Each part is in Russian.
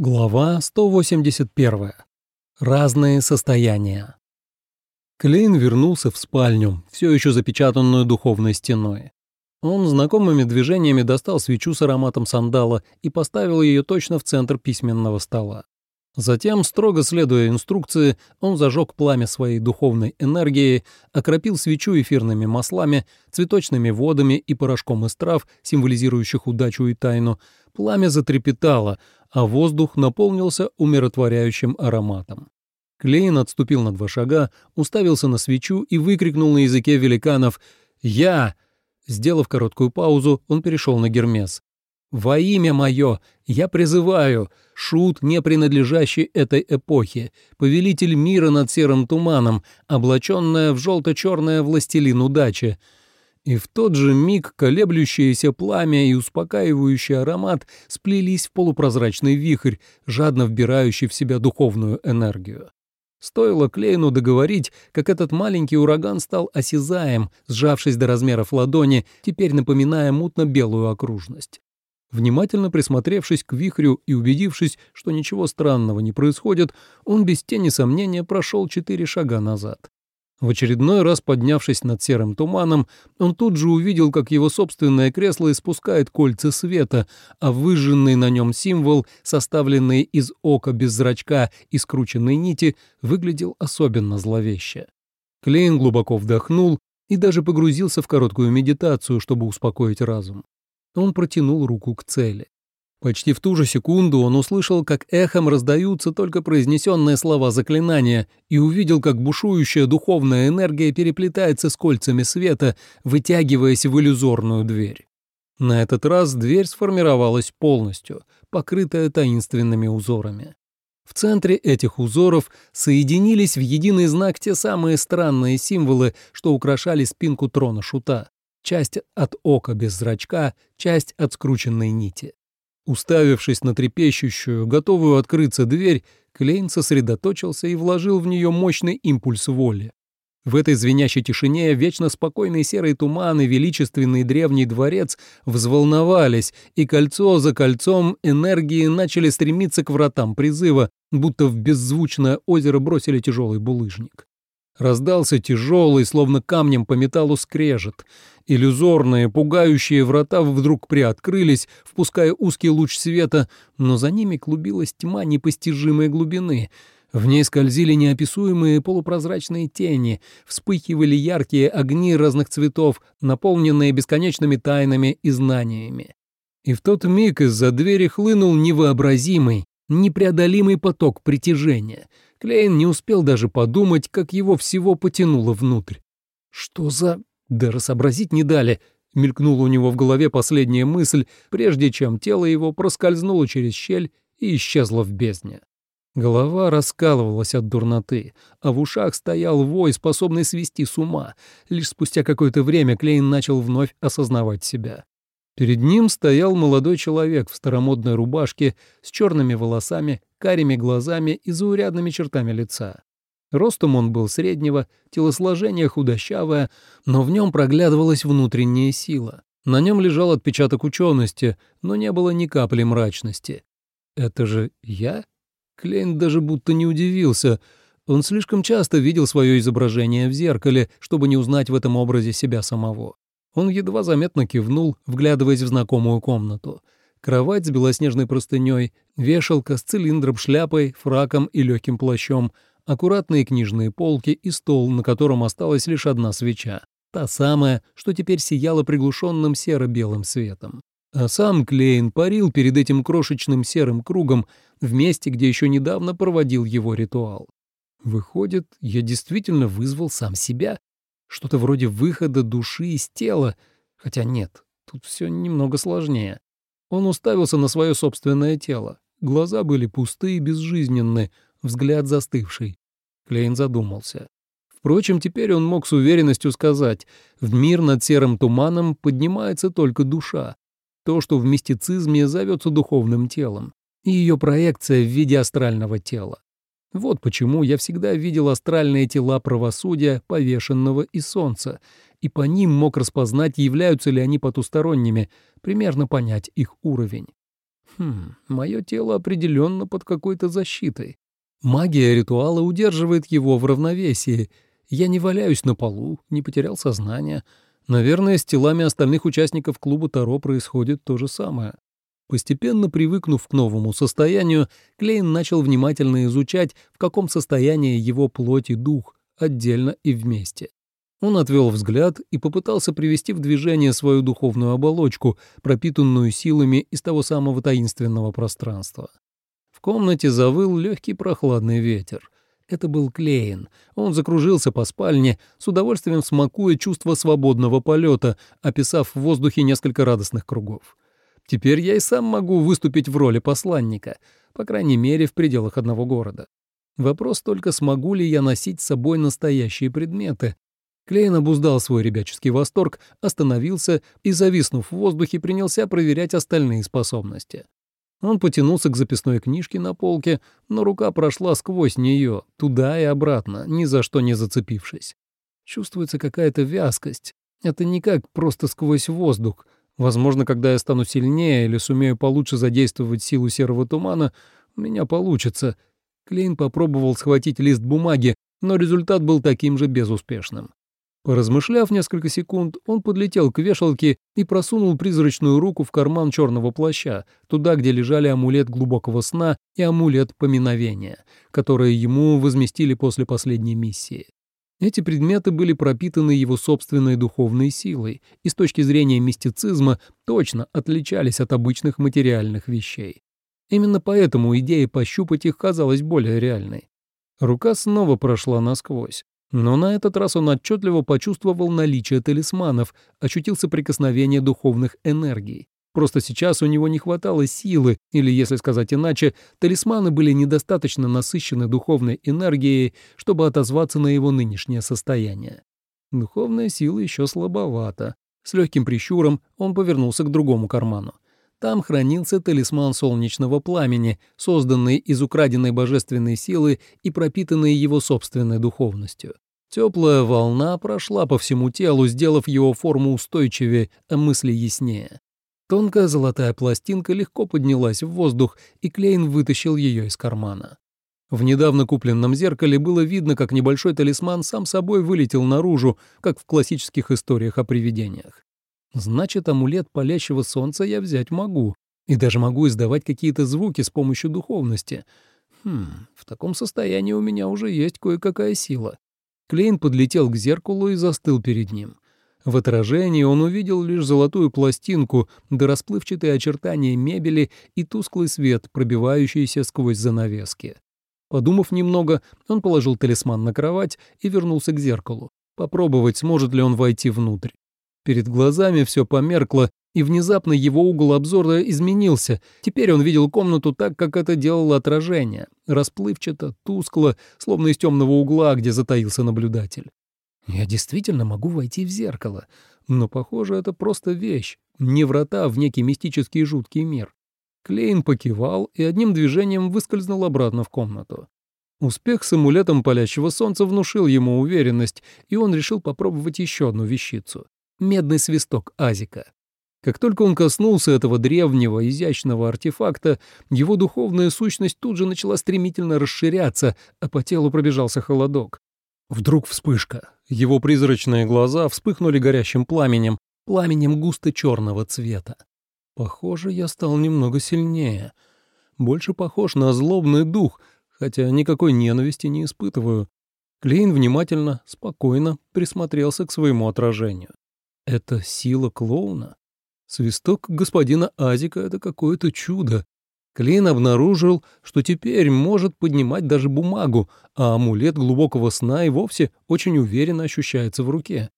Глава 181. Разные состояния. Клейн вернулся в спальню, все еще запечатанную духовной стеной. Он знакомыми движениями достал свечу с ароматом сандала и поставил ее точно в центр письменного стола. Затем, строго следуя инструкции, он зажег пламя своей духовной энергии, окропил свечу эфирными маслами, цветочными водами и порошком из трав, символизирующих удачу и тайну. Пламя затрепетало — а воздух наполнился умиротворяющим ароматом. Клейн отступил на два шага, уставился на свечу и выкрикнул на языке великанов «Я!». Сделав короткую паузу, он перешел на Гермес. «Во имя мое я призываю, шут, не принадлежащий этой эпохе, повелитель мира над серым туманом, облаченная в желто-черное властелин удачи, и в тот же миг колеблющееся пламя и успокаивающий аромат сплелись в полупрозрачный вихрь, жадно вбирающий в себя духовную энергию. Стоило Клейну договорить, как этот маленький ураган стал осязаем, сжавшись до размеров ладони, теперь напоминая мутно-белую окружность. Внимательно присмотревшись к вихрю и убедившись, что ничего странного не происходит, он без тени сомнения прошел четыре шага назад. В очередной раз поднявшись над серым туманом, он тут же увидел, как его собственное кресло испускает кольца света, а выжженный на нем символ, составленный из ока без зрачка и скрученной нити, выглядел особенно зловеще. Клейн глубоко вдохнул и даже погрузился в короткую медитацию, чтобы успокоить разум. Он протянул руку к цели. Почти в ту же секунду он услышал, как эхом раздаются только произнесенные слова заклинания, и увидел, как бушующая духовная энергия переплетается с кольцами света, вытягиваясь в иллюзорную дверь. На этот раз дверь сформировалась полностью, покрытая таинственными узорами. В центре этих узоров соединились в единый знак те самые странные символы, что украшали спинку трона шута. Часть от ока без зрачка, часть от скрученной нити. Уставившись на трепещущую, готовую открыться дверь, Клейн сосредоточился и вложил в нее мощный импульс воли. В этой звенящей тишине вечно спокойный серый туман и величественный древний дворец взволновались, и кольцо за кольцом энергии начали стремиться к вратам призыва, будто в беззвучное озеро бросили тяжелый булыжник. Раздался тяжелый, словно камнем по металлу скрежет. Иллюзорные, пугающие врата вдруг приоткрылись, впуская узкий луч света, но за ними клубилась тьма непостижимой глубины. В ней скользили неописуемые полупрозрачные тени, вспыхивали яркие огни разных цветов, наполненные бесконечными тайнами и знаниями. И в тот миг из-за двери хлынул невообразимый, непреодолимый поток притяжения — Клейн не успел даже подумать, как его всего потянуло внутрь. «Что за...» Да сообразить не дали. Мелькнула у него в голове последняя мысль, прежде чем тело его проскользнуло через щель и исчезло в бездне. Голова раскалывалась от дурноты, а в ушах стоял вой, способный свести с ума. Лишь спустя какое-то время Клейн начал вновь осознавать себя. Перед ним стоял молодой человек в старомодной рубашке с черными волосами, карими глазами и заурядными чертами лица. Ростом он был среднего, телосложение худощавое, но в нем проглядывалась внутренняя сила. На нем лежал отпечаток учености, но не было ни капли мрачности. «Это же я?» Клейн даже будто не удивился. Он слишком часто видел свое изображение в зеркале, чтобы не узнать в этом образе себя самого. Он едва заметно кивнул, вглядываясь в знакомую комнату. Кровать с белоснежной простыней, вешалка с цилиндром, шляпой, фраком и легким плащом, аккуратные книжные полки и стол, на котором осталась лишь одна свеча. Та самая, что теперь сияла приглушенным серо-белым светом. А сам Клейн парил перед этим крошечным серым кругом в месте, где еще недавно проводил его ритуал. Выходит, я действительно вызвал сам себя? Что-то вроде выхода души из тела. Хотя нет, тут все немного сложнее. Он уставился на свое собственное тело. Глаза были пустые и безжизненны, взгляд застывший. Клейн задумался. Впрочем, теперь он мог с уверенностью сказать, в мир над серым туманом поднимается только душа, то, что в мистицизме зовется духовным телом, и ее проекция в виде астрального тела. Вот почему я всегда видел астральные тела правосудия, повешенного и солнца, и по ним мог распознать, являются ли они потусторонними, примерно понять их уровень. Хм, мое тело определенно под какой-то защитой. Магия ритуала удерживает его в равновесии. Я не валяюсь на полу, не потерял сознание. Наверное, с телами остальных участников клуба Таро происходит то же самое. Постепенно привыкнув к новому состоянию, Клейн начал внимательно изучать, в каком состоянии его плоть и дух, отдельно и вместе. Он отвел взгляд и попытался привести в движение свою духовную оболочку, пропитанную силами из того самого таинственного пространства. В комнате завыл легкий прохладный ветер. Это был Клейн. Он закружился по спальне, с удовольствием смакуя чувство свободного полета, описав в воздухе несколько радостных кругов. Теперь я и сам могу выступить в роли посланника, по крайней мере, в пределах одного города. Вопрос только, смогу ли я носить с собой настоящие предметы. Клейн обуздал свой ребяческий восторг, остановился и, зависнув в воздухе, принялся проверять остальные способности. Он потянулся к записной книжке на полке, но рука прошла сквозь нее, туда и обратно, ни за что не зацепившись. Чувствуется какая-то вязкость. Это не как просто сквозь воздух. Возможно, когда я стану сильнее или сумею получше задействовать силу серого тумана, у меня получится. Клейн попробовал схватить лист бумаги, но результат был таким же безуспешным. Поразмышляв несколько секунд, он подлетел к вешалке и просунул призрачную руку в карман черного плаща, туда, где лежали амулет глубокого сна и амулет поминовения, которые ему возместили после последней миссии. Эти предметы были пропитаны его собственной духовной силой и с точки зрения мистицизма точно отличались от обычных материальных вещей. Именно поэтому идея пощупать их казалась более реальной. Рука снова прошла насквозь. Но на этот раз он отчетливо почувствовал наличие талисманов, ощутил соприкосновение духовных энергий. Просто сейчас у него не хватало силы, или, если сказать иначе, талисманы были недостаточно насыщены духовной энергией, чтобы отозваться на его нынешнее состояние. Духовная сила еще слабовата. С легким прищуром он повернулся к другому карману. Там хранился талисман солнечного пламени, созданный из украденной божественной силы и пропитанный его собственной духовностью. Теплая волна прошла по всему телу, сделав его форму устойчивее, а мысли яснее. Тонкая золотая пластинка легко поднялась в воздух, и Клейн вытащил ее из кармана. В недавно купленном зеркале было видно, как небольшой талисман сам собой вылетел наружу, как в классических историях о привидениях. Значит, амулет палящего солнца я взять могу, и даже могу издавать какие-то звуки с помощью духовности. Хм, в таком состоянии у меня уже есть кое-какая сила. Клейн подлетел к зеркалу и застыл перед ним. В отражении он увидел лишь золотую пластинку, да расплывчатые очертания мебели и тусклый свет, пробивающийся сквозь занавески. Подумав немного, он положил талисман на кровать и вернулся к зеркалу. Попробовать, сможет ли он войти внутрь. Перед глазами все померкло, и внезапно его угол обзора изменился. Теперь он видел комнату так, как это делало отражение. Расплывчато, тускло, словно из темного угла, где затаился наблюдатель. Я действительно могу войти в зеркало, но, похоже, это просто вещь, не врата в некий мистический жуткий мир. Клейн покивал и одним движением выскользнул обратно в комнату. Успех с амулетом палящего солнца внушил ему уверенность, и он решил попробовать еще одну вещицу медный свисток Азика. Как только он коснулся этого древнего, изящного артефакта, его духовная сущность тут же начала стремительно расширяться, а по телу пробежался холодок. Вдруг вспышка. Его призрачные глаза вспыхнули горящим пламенем, пламенем густо-черного цвета. Похоже, я стал немного сильнее. Больше похож на злобный дух, хотя никакой ненависти не испытываю. Клейн внимательно, спокойно присмотрелся к своему отражению. Это сила клоуна? Свисток господина Азика — это какое-то чудо. Клейн обнаружил, что теперь может поднимать даже бумагу, а амулет глубокого сна и вовсе очень уверенно ощущается в руке.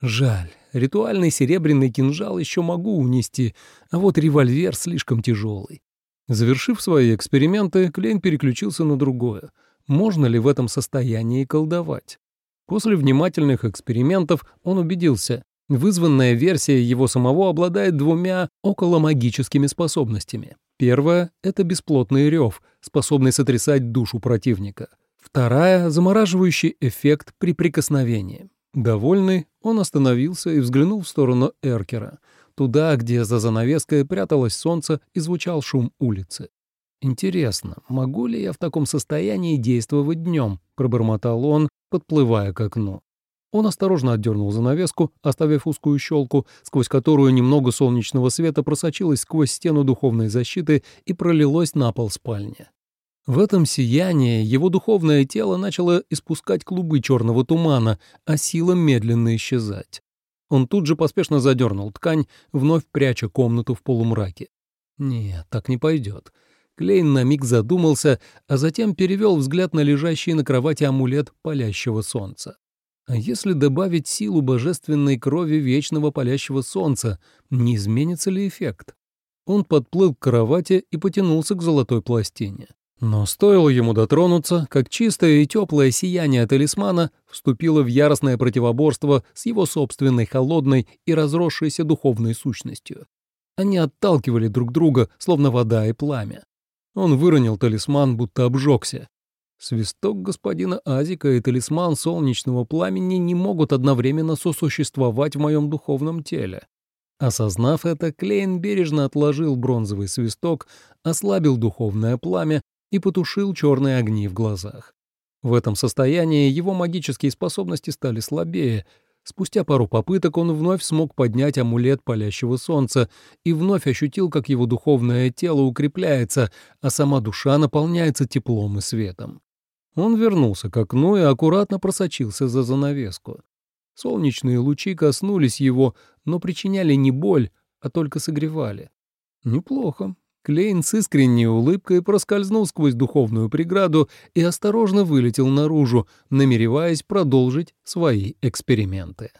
Жаль, ритуальный серебряный кинжал еще могу унести, а вот револьвер слишком тяжелый. Завершив свои эксперименты, Клейн переключился на другое. Можно ли в этом состоянии колдовать? После внимательных экспериментов он убедился, Вызванная версия его самого обладает двумя околомагическими способностями. Первая — это бесплотный рев, способный сотрясать душу противника. Вторая — замораживающий эффект при прикосновении. Довольный, он остановился и взглянул в сторону Эркера. туда, где за занавеской пряталось солнце и звучал шум улицы. «Интересно, могу ли я в таком состоянии действовать днем?» — пробормотал он, подплывая к окну. Он осторожно отдернул занавеску, оставив узкую щелку, сквозь которую немного солнечного света просочилось сквозь стену духовной защиты и пролилось на пол спальни. В этом сиянии его духовное тело начало испускать клубы черного тумана, а сила медленно исчезать. Он тут же поспешно задернул ткань, вновь пряча комнату в полумраке. Нет, так не пойдет. Клейн на миг задумался, а затем перевел взгляд на лежащий на кровати амулет палящего солнца. А если добавить силу божественной крови вечного палящего солнца, не изменится ли эффект? Он подплыл к кровати и потянулся к золотой пластине. Но стоило ему дотронуться, как чистое и теплое сияние талисмана вступило в яростное противоборство с его собственной холодной и разросшейся духовной сущностью. Они отталкивали друг друга, словно вода и пламя. Он выронил талисман, будто обжегся, Свисток господина Азика и талисман солнечного пламени не могут одновременно сосуществовать в моем духовном теле. Осознав это, Клейн бережно отложил бронзовый свисток, ослабил духовное пламя и потушил черные огни в глазах. В этом состоянии его магические способности стали слабее. Спустя пару попыток он вновь смог поднять амулет палящего солнца и вновь ощутил, как его духовное тело укрепляется, а сама душа наполняется теплом и светом. Он вернулся к окну и аккуратно просочился за занавеску. Солнечные лучи коснулись его, но причиняли не боль, а только согревали. Неплохо. Клейн с искренней улыбкой проскользнул сквозь духовную преграду и осторожно вылетел наружу, намереваясь продолжить свои эксперименты.